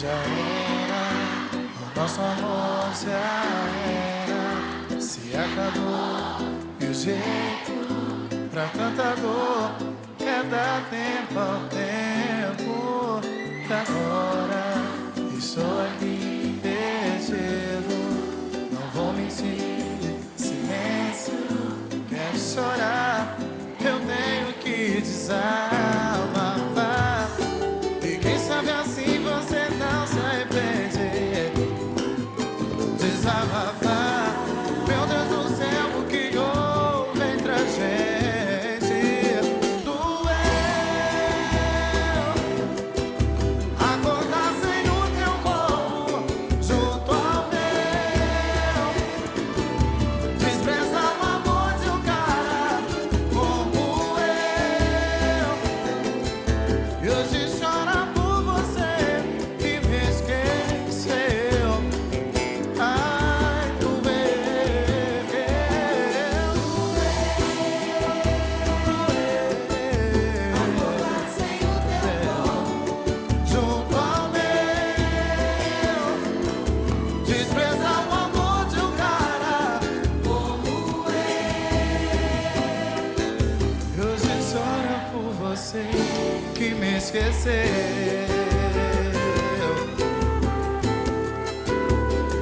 Já era, o nosso amor já era. Se acabou, e o jeito pra tanta dor é dar tempo ao tempo tá bom. esquecer.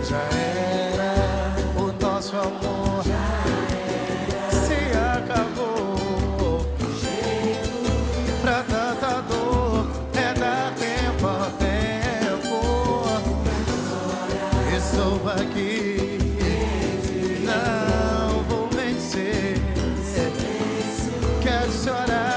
Já era o nosso amor. Se acabou. Jeito. Pra tanta dor é dar tempo a Estou aqui. Não vou vencer. Quero chorar.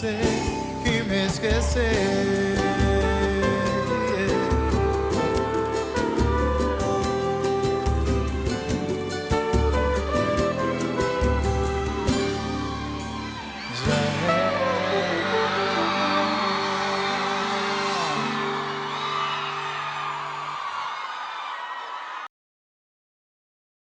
que me esquecer.